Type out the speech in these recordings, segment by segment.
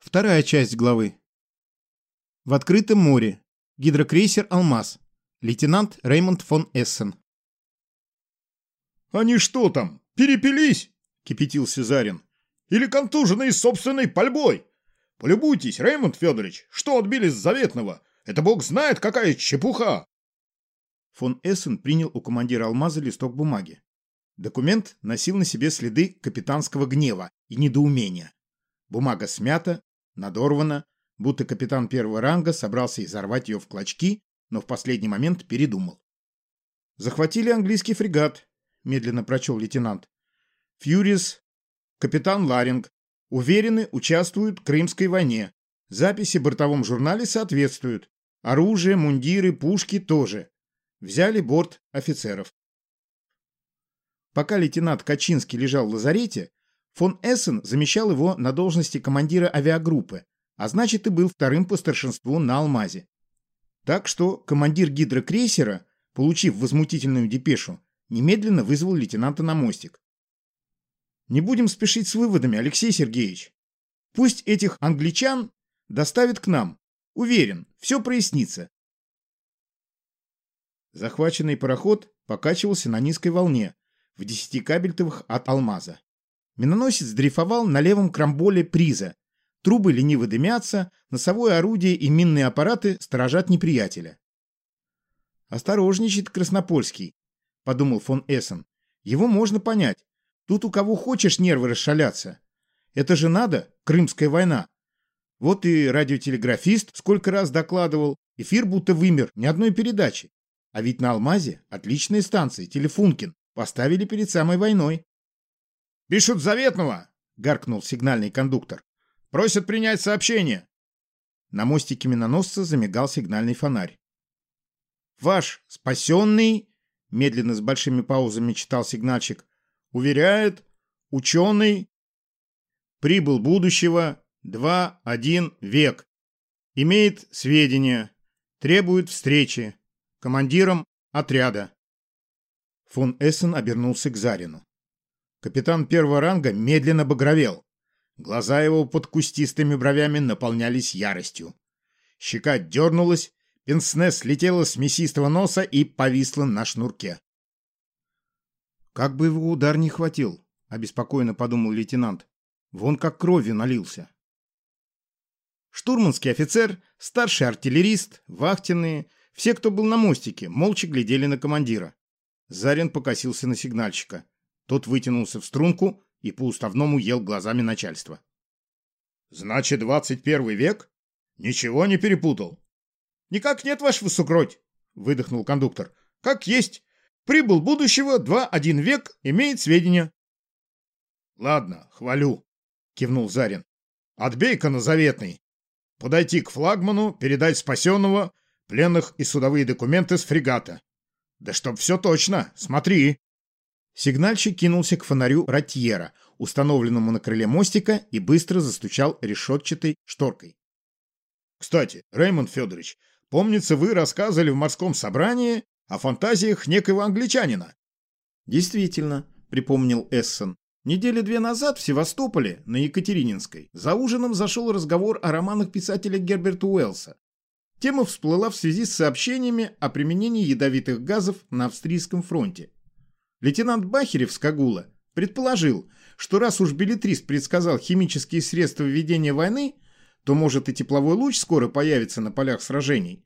Вторая часть главы. В открытом море. Гидрокрейсер «Алмаз». Лейтенант Реймонд фон Эссен. «Они что там, перепились?» — кипятился Зарин. «Или контуженные собственной пальбой? Полюбуйтесь, Реймонд Федорович, что отбили с заветного? Это бог знает, какая чепуха!» Фон Эссен принял у командира «Алмаза» листок бумаги. Документ носил на себе следы капитанского гнева и недоумения. Бумага смята, надорвана, будто капитан первого ранга собрался изорвать ее в клочки, но в последний момент передумал. «Захватили английский фрегат», — медленно прочел лейтенант. «Фьюрис, капитан Ларинг, уверены, участвуют в Крымской войне. Записи в бортовом журнале соответствуют. Оружие, мундиры, пушки тоже. Взяли борт офицеров». Пока лейтенант Качинский лежал в лазарете, Фон Эссен замещал его на должности командира авиагруппы, а значит и был вторым по старшинству на Алмазе. Так что командир гидрокрейсера, получив возмутительную депешу, немедленно вызвал лейтенанта на мостик. Не будем спешить с выводами, Алексей Сергеевич. Пусть этих англичан доставят к нам. Уверен, все прояснится. Захваченный пароход покачивался на низкой волне, в десяти кабельтовых от алмаза. Миноносец дрейфовал на левом крамболе приза. Трубы лениво дымятся, носовое орудие и минные аппараты сторожат неприятеля. «Осторожничает Краснопольский», — подумал фон Эссен. «Его можно понять. Тут у кого хочешь нервы расшалятся. Это же надо, Крымская война. Вот и радиотелеграфист сколько раз докладывал, эфир будто вымер, ни одной передачи. А ведь на Алмазе отличные станции, Телефункин, поставили перед самой войной. «Пишут заветного!» — гаркнул сигнальный кондуктор. «Просят принять сообщение!» На мостике миноносца замигал сигнальный фонарь. «Ваш спасенный!» — медленно с большими паузами читал сигнальщик. «Уверяет, ученый, прибыл будущего, два, один век. Имеет сведения, требует встречи. Командиром отряда». Фон Эссен обернулся к Зарину. Капитан первого ранга медленно багровел. Глаза его под кустистыми бровями наполнялись яростью. Щека дернулась, пенсне слетела с мясистого носа и повисла на шнурке. «Как бы его удар не хватил», — обеспокоенно подумал лейтенант. «Вон как кровью налился». Штурманский офицер, старший артиллерист, вахтенные, все, кто был на мостике, молча глядели на командира. Зарин покосился на сигнальщика. Тот вытянулся в струнку и по-уставному ел глазами начальства. «Значит, двадцать первый век? Ничего не перепутал?» «Никак нет, ваш высокроть!» — выдохнул кондуктор. «Как есть. Прибыл будущего, два-один век, имеет сведения». «Ладно, хвалю», — кивнул Зарин. «Отбей-ка на заветный. Подойти к флагману, передать спасенного, пленных и судовые документы с фрегата. Да чтоб все точно, смотри!» Сигнальщик кинулся к фонарю ротьера, установленному на крыле мостика, и быстро застучал решетчатой шторкой. «Кстати, Реймонд Федорович, помнится, вы рассказывали в морском собрании о фантазиях некоего англичанина». «Действительно», — припомнил Эссен. Недели две назад в Севастополе, на Екатерининской, за ужином зашел разговор о романах писателя Герберта Уэллса. Тема всплыла в связи с сообщениями о применении ядовитых газов на австрийском фронте. Лейтенант Бахерев с Кагула предположил, что раз уж билетрист предсказал химические средства ведения войны, то, может, и тепловой луч скоро появится на полях сражений.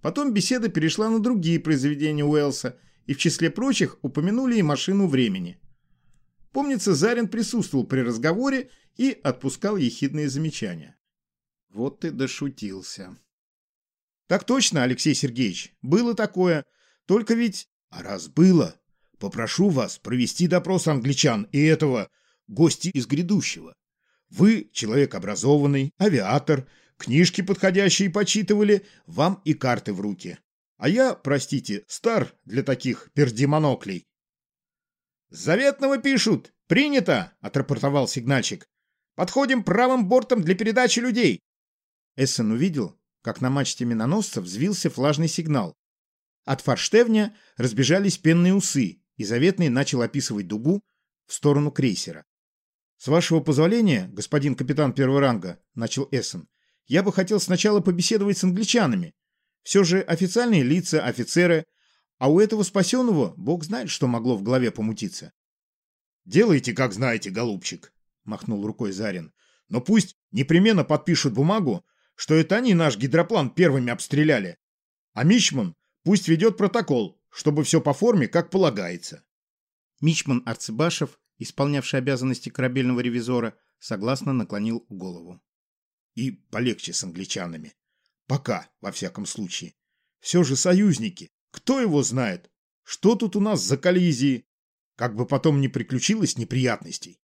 Потом беседа перешла на другие произведения Уэллса, и в числе прочих упомянули и машину времени. Помнится, Зарин присутствовал при разговоре и отпускал ехидные замечания. Вот ты дошутился. Так точно, Алексей Сергеевич, было такое. Только ведь... А раз было, Попрошу вас провести допрос англичан и этого гости из грядущего. Вы человек образованный, авиатор, книжки подходящие почитывали, вам и карты в руки. А я, простите, стар для таких пердимоноклей. «Заветного пишут! Принято!» — отрапортовал сигнальщик. «Подходим правым бортом для передачи людей!» Эссен увидел, как на мачте миноносца взвился флажный сигнал. От форштевня разбежались пенные усы, и Заветный начал описывать дугу в сторону крейсера. «С вашего позволения, господин капитан первого ранга», — начал Эссен, — «я бы хотел сначала побеседовать с англичанами. Все же официальные лица, офицеры, а у этого спасенного бог знает, что могло в голове помутиться». «Делайте, как знаете, голубчик», — махнул рукой Зарин. «Но пусть непременно подпишут бумагу, что это они наш гидроплан первыми обстреляли. А Мичман пусть ведет протокол, чтобы все по форме, как полагается». Мичман Арцебашев исполнявший обязанности корабельного ревизора, согласно наклонил голову. И полегче с англичанами. Пока, во всяком случае. Все же союзники. Кто его знает? Что тут у нас за коллизии? Как бы потом не приключилось неприятностей.